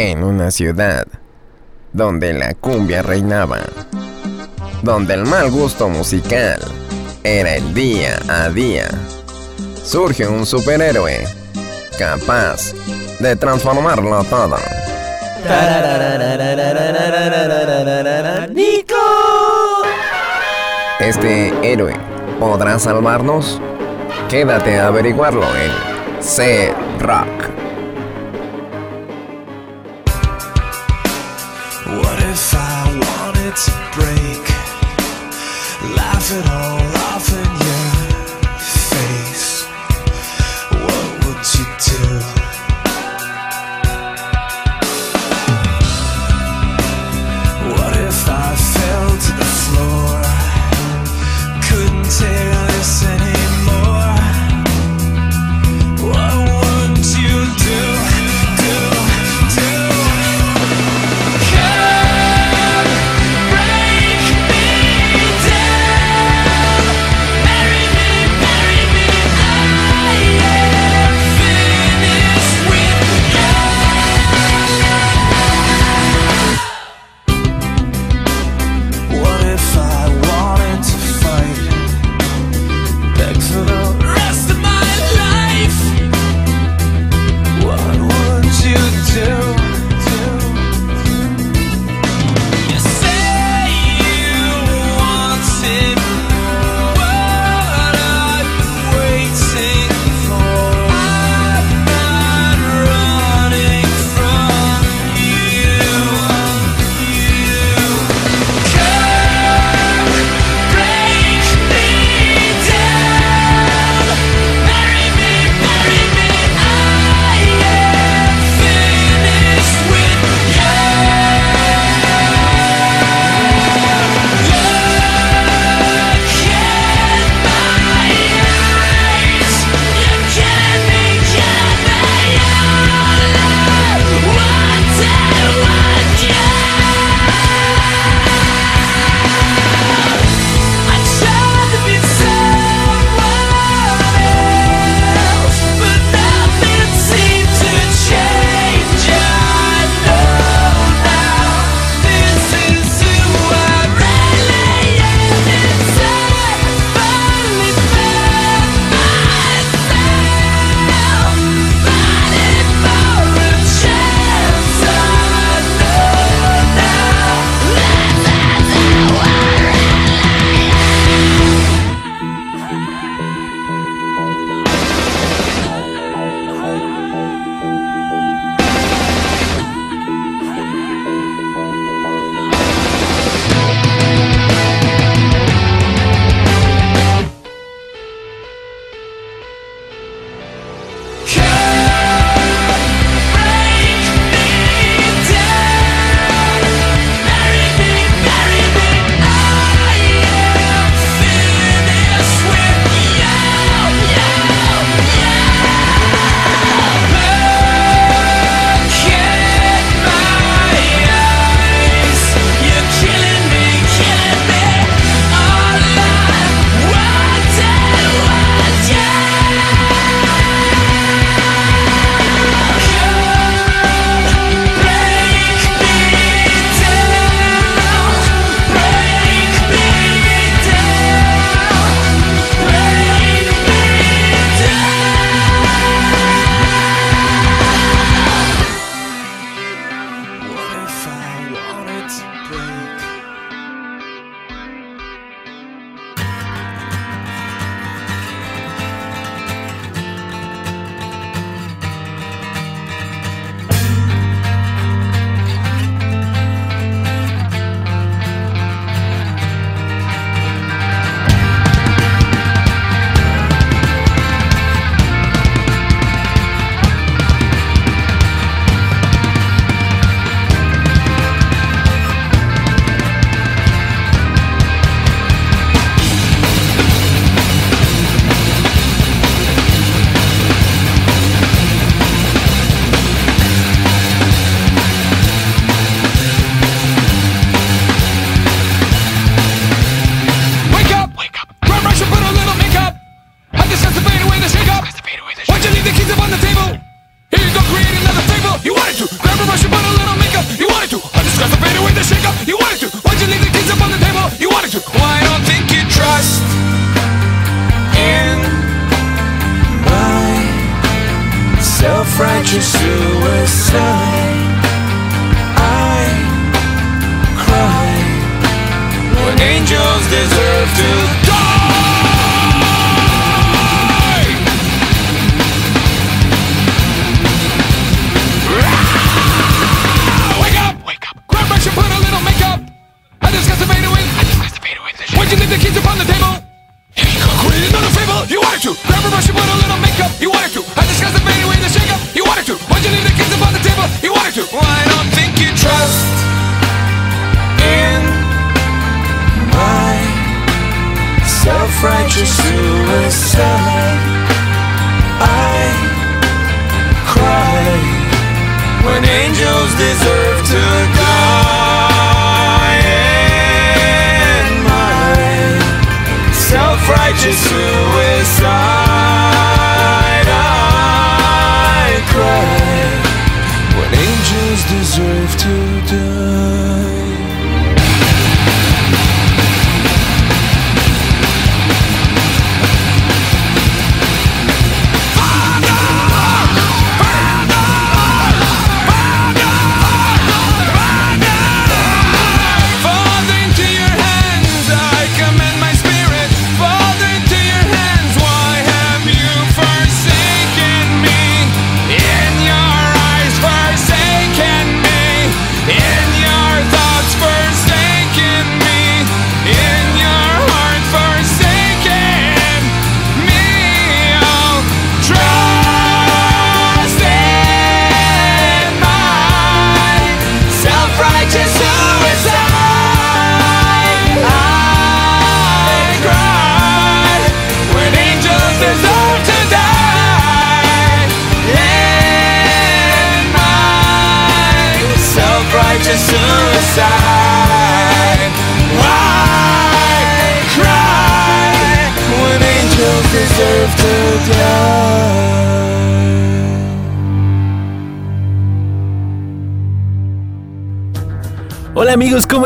En una ciudad donde la cumbia reinaba, donde el mal gusto musical era el día a día, surge un superhéroe capaz de transformarlo todo. ¡Nico! ¿Este héroe podrá salvarnos? Quédate a averiguarlo en C-Rock. To break? Laugh it all off in your face. What would you do?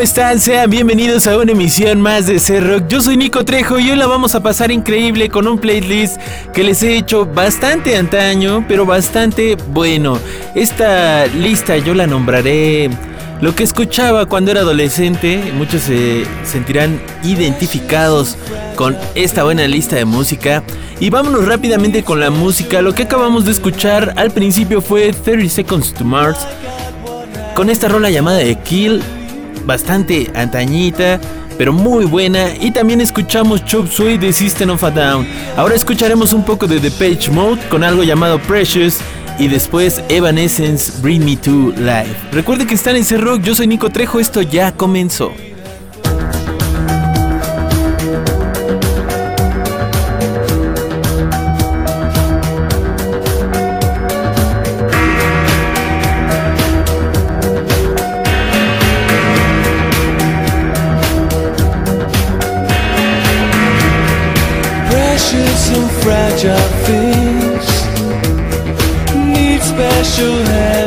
están? Sean bienvenidos a una emisión más de C-Rock. Yo soy Nico Trejo y hoy la vamos a pasar increíble con un playlist que les he hecho bastante antaño, pero bastante bueno. Esta lista yo la nombraré lo que escuchaba cuando era adolescente. Muchos se sentirán identificados con esta buena lista de música. Y vámonos rápidamente con la música. Lo que acabamos de escuchar al principio fue 30 Seconds to Mars. Con esta rola llamada de Kill bastante antañita, pero muy buena. Y también escuchamos Chop Suey de System of a Down. Ahora escucharemos un poco de The Page Mode con algo llamado Precious. Y después Evanescence Bring Me To Life. Recuerde que están en C-Rock, yo soy Nico Trejo, esto ya comenzó. special hand.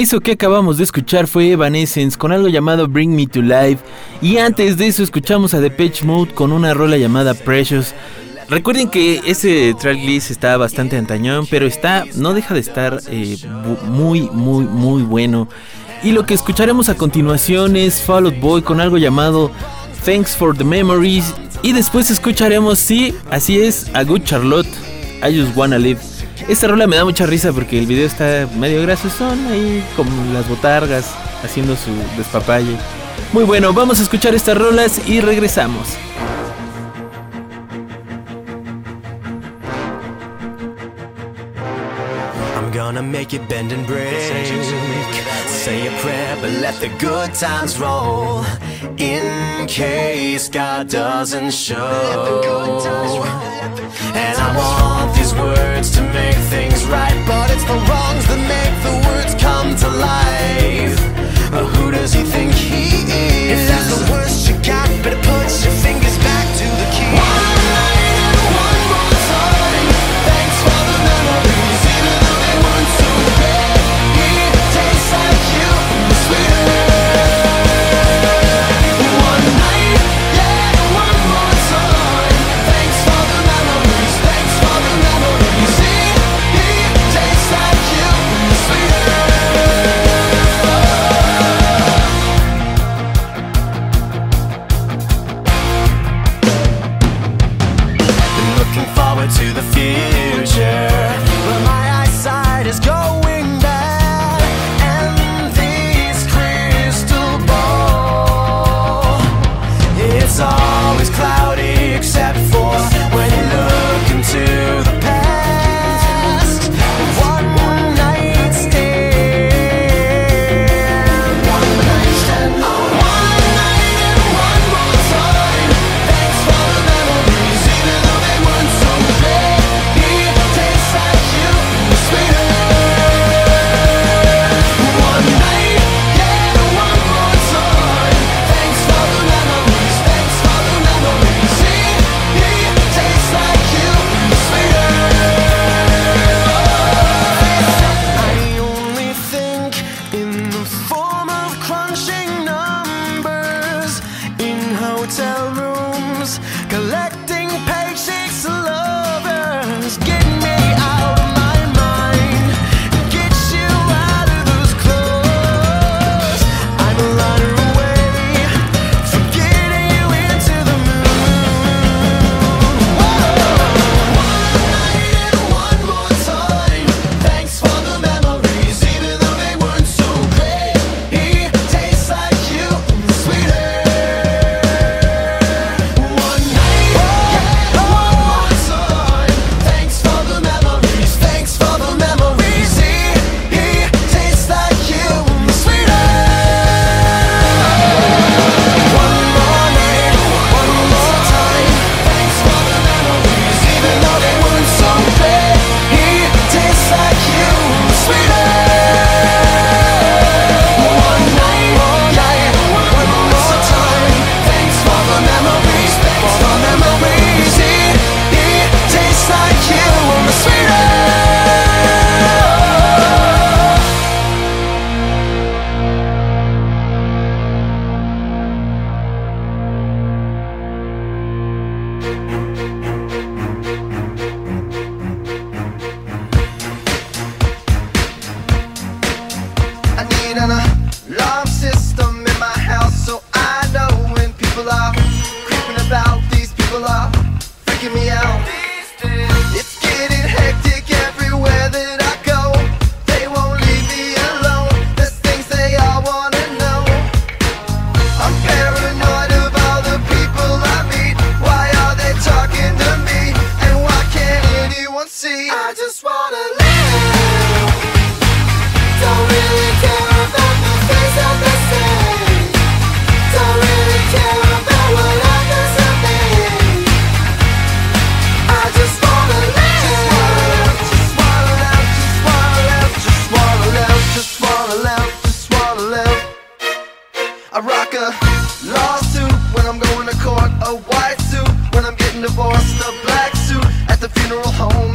Eso que acabamos de escuchar fue Evanescence con algo llamado Bring Me to Life. Y antes de eso escuchamos a Depeche Mode con una rola llamada Precious. Recuerden que ese tracklist está bastante antañón, pero está, no deja de estar eh, muy, muy, muy bueno. Y lo que escucharemos a continuación es Fall Out Boy con algo llamado Thanks for the Memories. Y después escucharemos, sí, así es, a Good Charlotte, I Just Wanna Live. Esta rola me da mucha risa porque el video está medio son ahí como las botargas haciendo su despapalle. Muy bueno, vamos a escuchar estas rolas y regresamos. Gonna make it bend and break. Say a prayer, but let the good times roll. In case God doesn't show. And I want these words to make things right But it's the wrongs that make the words come to life uh, Who does he think he is? If that's the worst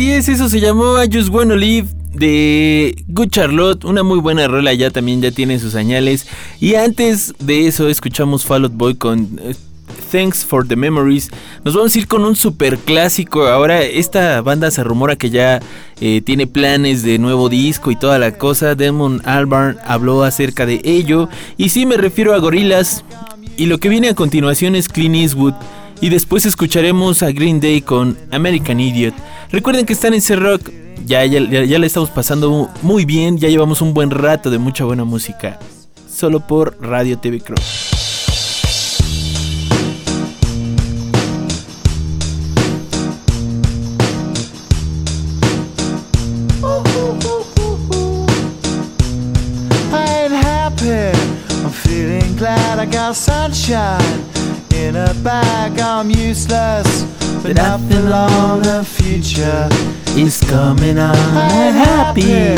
Así es, eso se llamó I Just Wanna Live de Good Charlotte, una muy buena rola ya también, ya tiene sus señales. Y antes de eso escuchamos Fall Out Boy con eh, Thanks for the Memories. Nos vamos a ir con un super clásico. Ahora esta banda se rumora que ya eh, tiene planes de nuevo disco y toda la cosa. Demon Albarn habló acerca de ello. Y sí me refiero a Gorilas. Y lo que viene a continuación es Clint Eastwood y después escucharemos a Green Day con American Idiot. Recuerden que están en C-Rock, ya, ya, ya, le estamos pasando muy bien, ya llevamos un buen rato de mucha buena música, solo por Radio TV Crew. I got sunshine. in a bag. I'm useless, but not for long. The future is coming. I'm happy.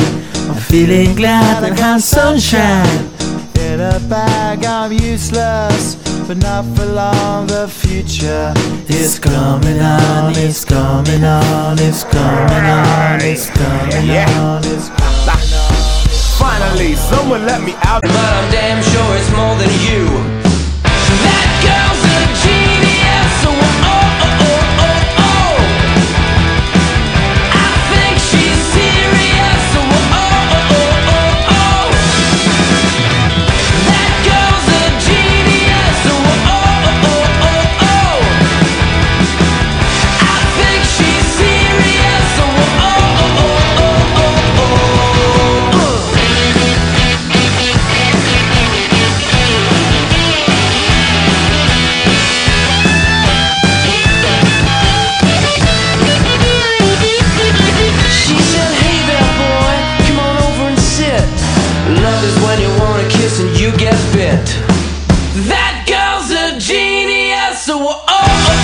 I'm feeling glad I have sunshine. In a bag, I'm useless, but not for long. The future is coming on, it's coming on, it's coming on, it's coming on, it's coming on. Finally, someone let me out. But I'm damn sure it's more than you.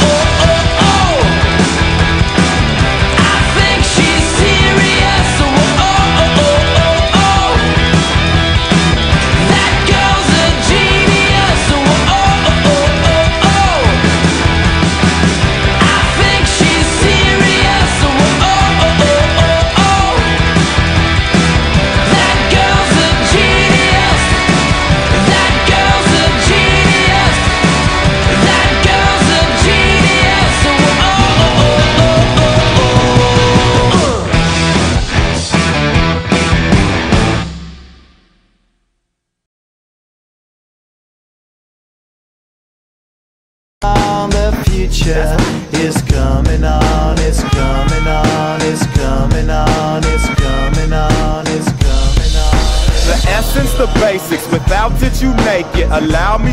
Oh, I'm.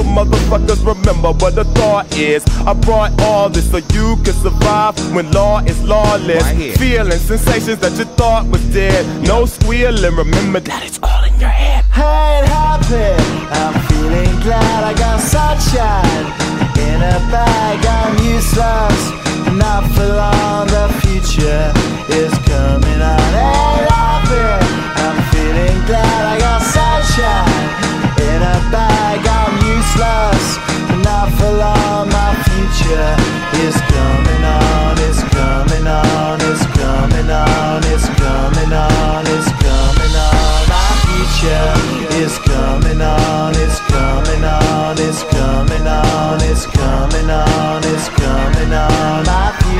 so motherfuckers remember what the thought is. I brought all this so you can survive when law is lawless. Feeling sensations that you thought was dead. No squealing, remember that it's all in your head. Hey, it happened. I'm feeling glad I got sunshine in a bag. I'm useless, not for long. The future is coming on. Hey, it happened. I'm feeling glad I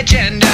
agenda.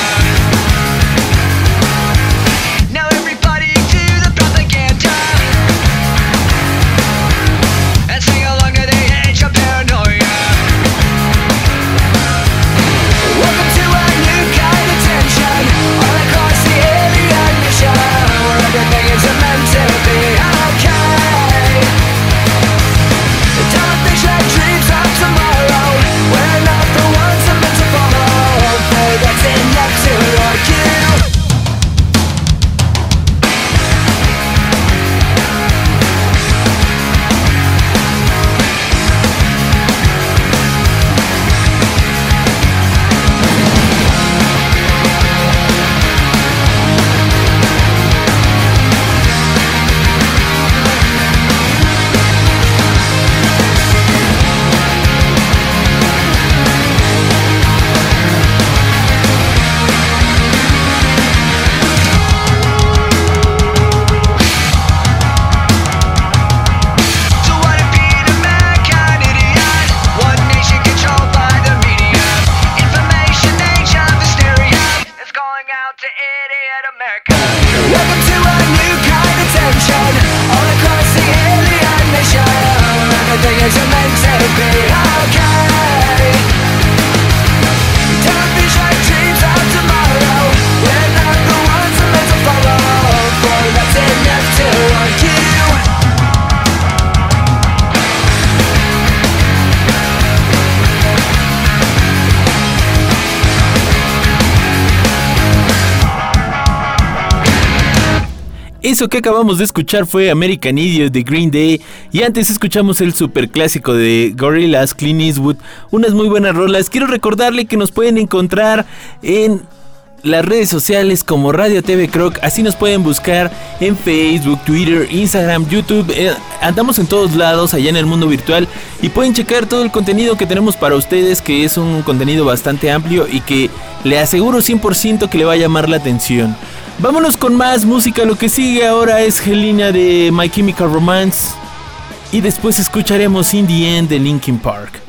Eso que acabamos de escuchar fue American Idiot de Green Day y antes escuchamos el super clásico de Gorillaz, Clean Eastwood, unas muy buenas rolas. Quiero recordarle que nos pueden encontrar en las redes sociales como Radio TV Croc, así nos pueden buscar en Facebook, Twitter, Instagram, YouTube, eh, andamos en todos lados allá en el mundo virtual y pueden checar todo el contenido que tenemos para ustedes, que es un contenido bastante amplio y que le aseguro 100% que le va a llamar la atención. Vámonos con más música, lo que sigue ahora es Helena de My Chemical Romance. Y después escucharemos In the End de Linkin Park.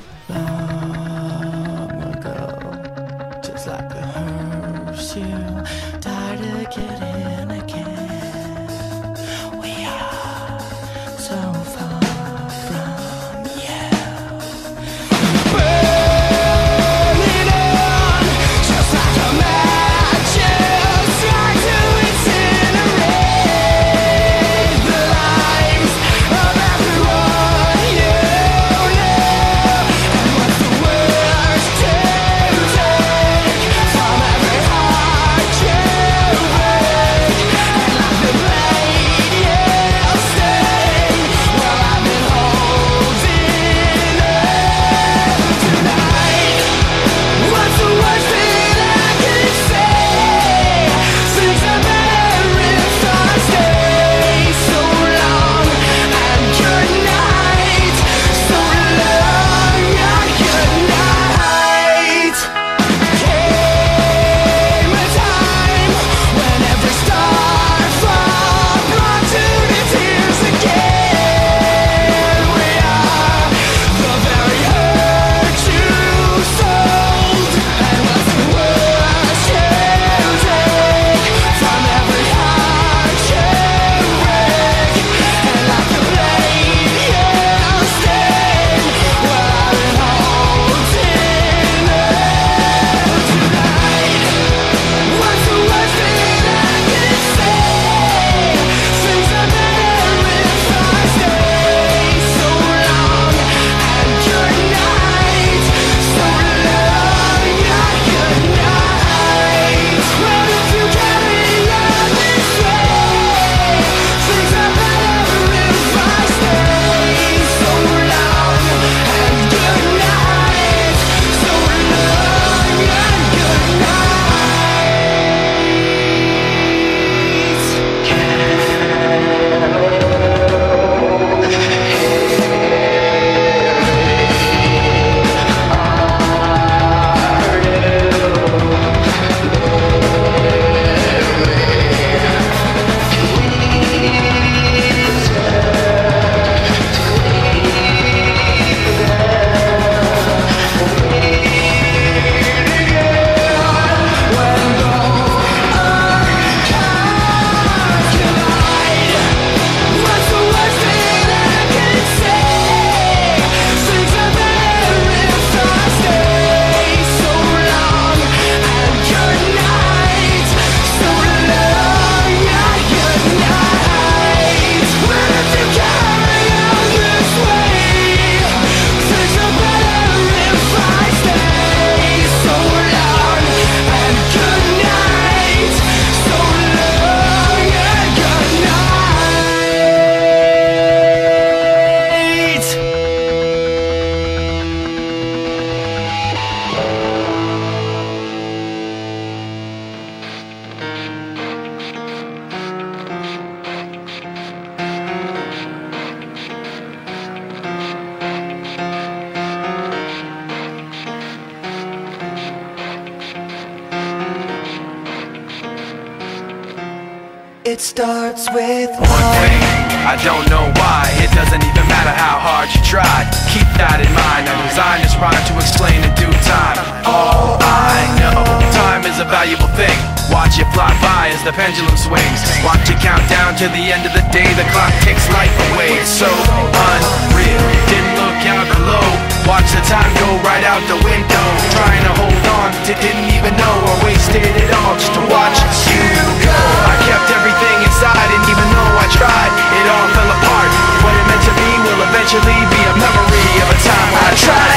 It starts with One thing, I don't know why. It doesn't even matter how hard you try. Keep that in mind. I designed this rhyme to explain in due time. All I know, time is a valuable thing. Watch it fly by as the pendulum swings. Watch it count down to the end of the day. The clock takes life away. It's so unreal. Didn't look out below. Watch the time go right out the window. Trying to hold on to didn't even know I wasted it all just to watch you go. I kept everything inside, and even though I tried, it all fell apart. What it meant to be will eventually be a memory of a time I tried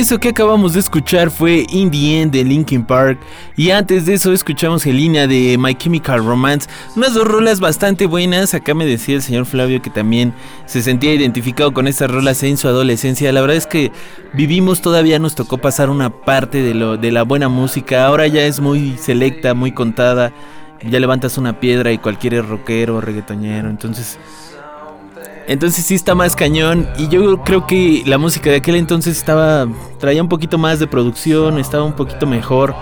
Eso que acabamos de escuchar fue In the End de Linkin Park. Y antes de eso escuchamos línea de My Chemical Romance, unas dos rolas bastante buenas, acá me decía el señor Flavio que también se sentía identificado con estas rolas en su adolescencia, la verdad es que vivimos todavía nos tocó pasar una parte de, lo, de la buena música, ahora ya es muy selecta, muy contada, ya levantas una piedra y cualquier rockero reggaetonero, entonces... Entonces sí está más cañón y yo creo que la música de aquel entonces estaba traía un poquito más de producción, estaba un poquito mejor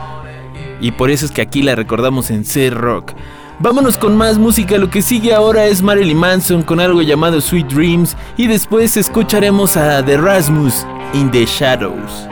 y por eso es que aquí la recordamos en C Rock. Vámonos con más música, lo que sigue ahora es Marilyn Manson con algo llamado Sweet Dreams y después escucharemos a The Rasmus in the Shadows.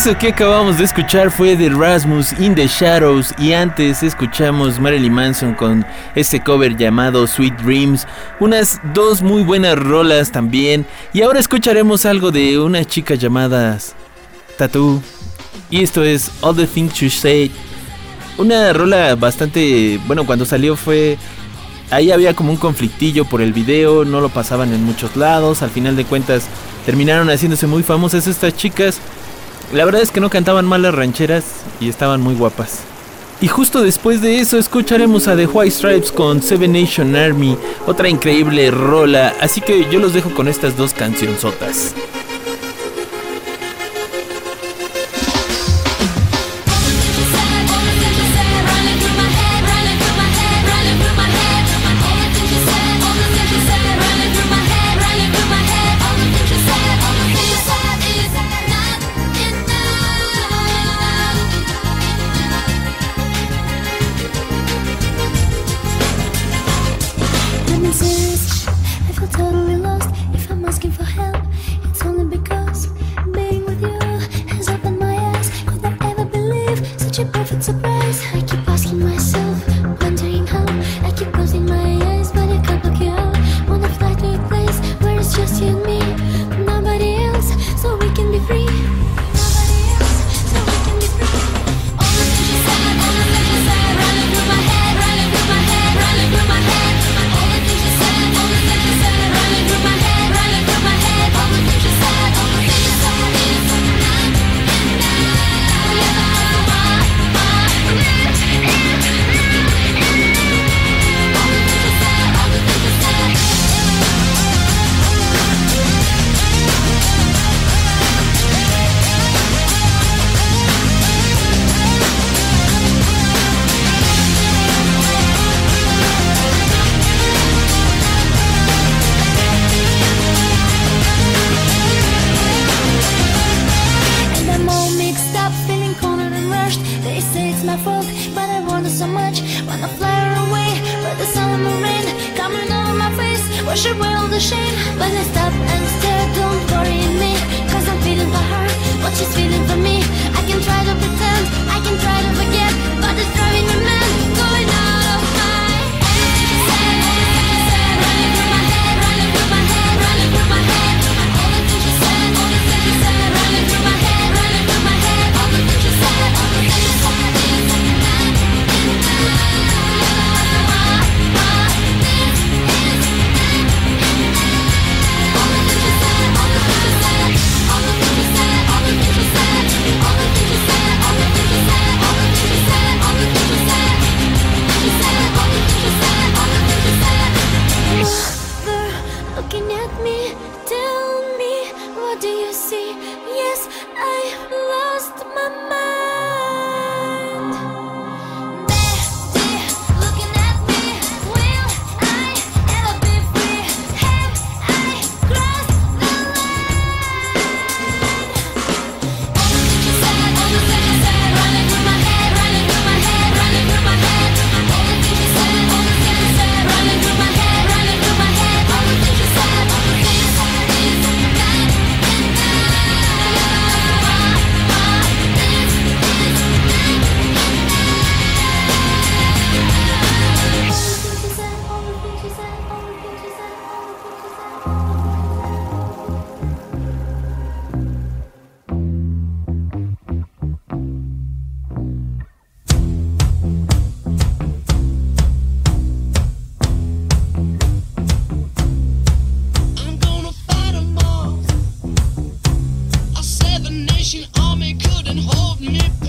Eso que acabamos de escuchar fue de Rasmus in the Shadows y antes escuchamos Marilyn Manson con este cover llamado Sweet Dreams, unas dos muy buenas rolas también. Y ahora escucharemos algo de unas chicas llamadas Tattoo. Y esto es All the Things You Say, una rola bastante, bueno cuando salió fue ahí había como un conflictillo por el video, no lo pasaban en muchos lados, al final de cuentas terminaron haciéndose muy famosas estas chicas. La verdad es que no cantaban mal las rancheras y estaban muy guapas. Y justo después de eso escucharemos a The White Stripes con Seven Nation Army, otra increíble rola, así que yo los dejo con estas dos cancionzotas. Wash away all the shame but I stop and stare. Don't worry me Cause I'm feeling for her. What she's feeling for me I can try to pretend I can try to forget But it's driving me mad Salvation Army couldn't hold me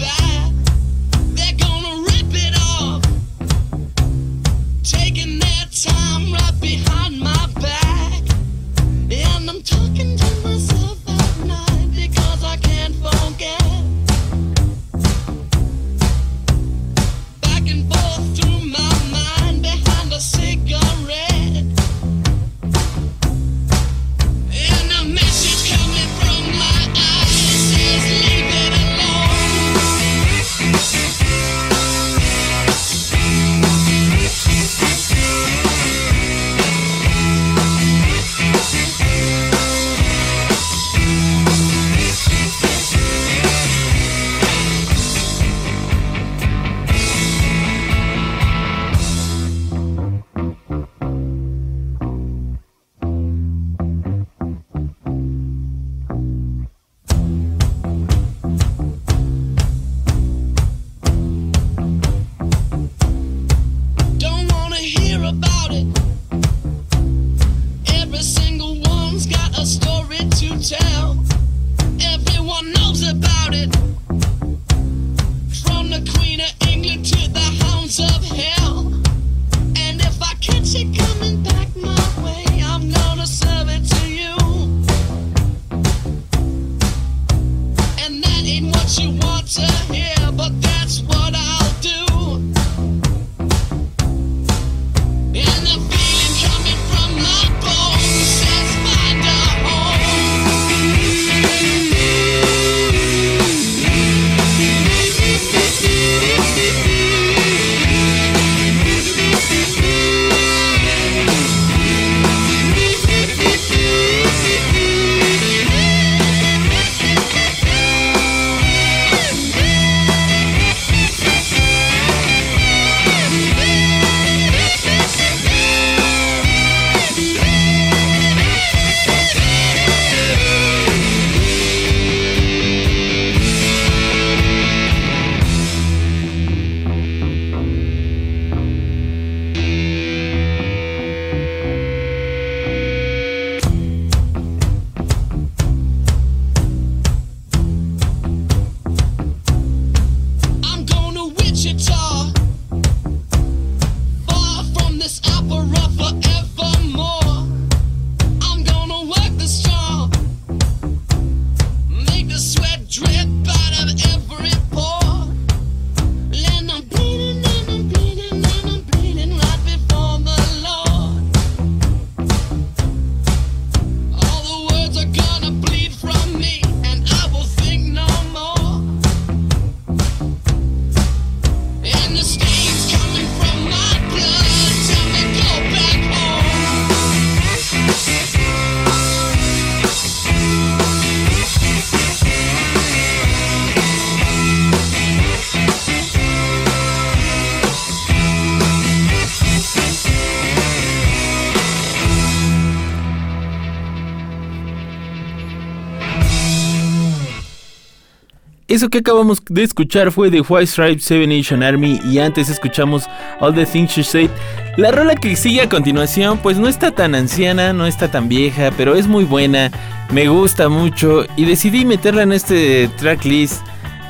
Eso que acabamos de escuchar fue de White Stripes Seven Nation Army y antes escuchamos All the Things You Said. La rola que sigue a continuación pues no está tan anciana, no está tan vieja, pero es muy buena, me gusta mucho y decidí meterla en este tracklist.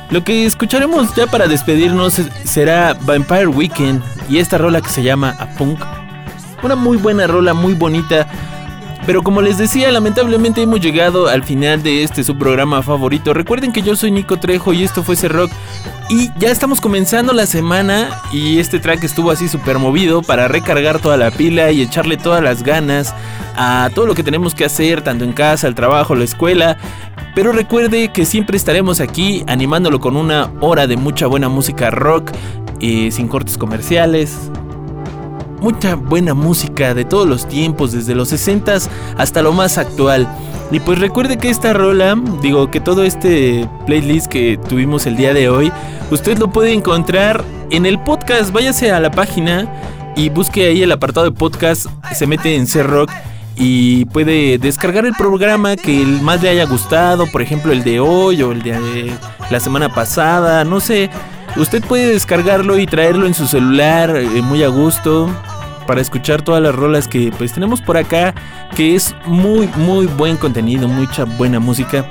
Lo que escucharemos ya para despedirnos será Vampire Weekend y esta rola que se llama A Punk. Una muy buena rola, muy bonita. Pero como les decía, lamentablemente hemos llegado al final de este su programa favorito. Recuerden que yo soy Nico Trejo y esto fue ese rock. Y ya estamos comenzando la semana y este track estuvo así súper movido para recargar toda la pila y echarle todas las ganas a todo lo que tenemos que hacer, tanto en casa, el trabajo, la escuela. Pero recuerde que siempre estaremos aquí animándolo con una hora de mucha buena música rock, eh, sin cortes comerciales, mucha buena música de todos los tiempos, desde los 60 hasta lo más actual. Y pues recuerde que esta rola, digo que todo este playlist que tuvimos el día de hoy, usted lo puede encontrar en el podcast. Váyase a la página y busque ahí el apartado de podcast, se mete en C-Rock y puede descargar el programa que más le haya gustado, por ejemplo el de hoy o el de la semana pasada, no sé. Usted puede descargarlo y traerlo en su celular eh, muy a gusto para escuchar todas las rolas que pues tenemos por acá, que es muy muy buen contenido, mucha buena música.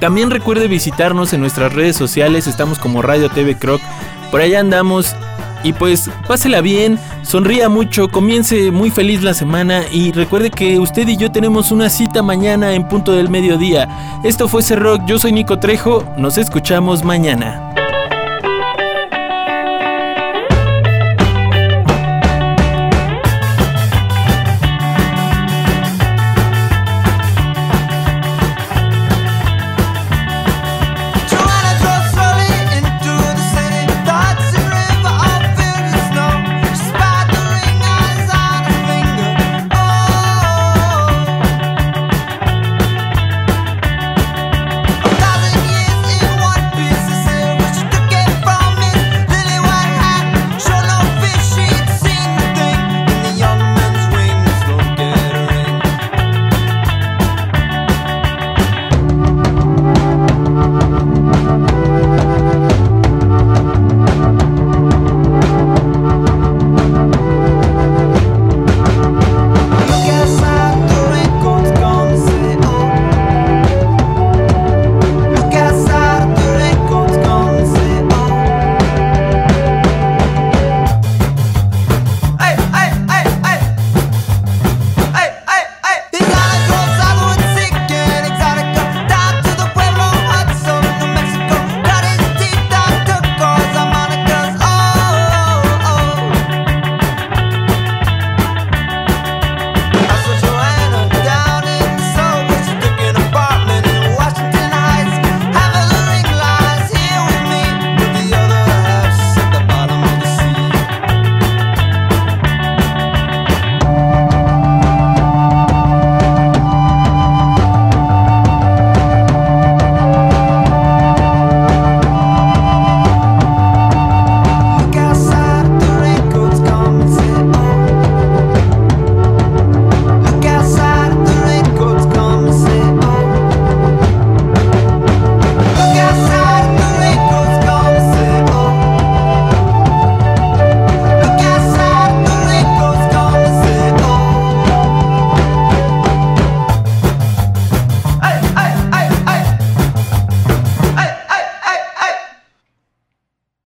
También recuerde visitarnos en nuestras redes sociales, estamos como Radio TV Croc, por allá andamos y pues pásela bien, sonría mucho, comience muy feliz la semana y recuerde que usted y yo tenemos una cita mañana en punto del mediodía. Esto fue Rock, yo soy Nico Trejo, nos escuchamos mañana.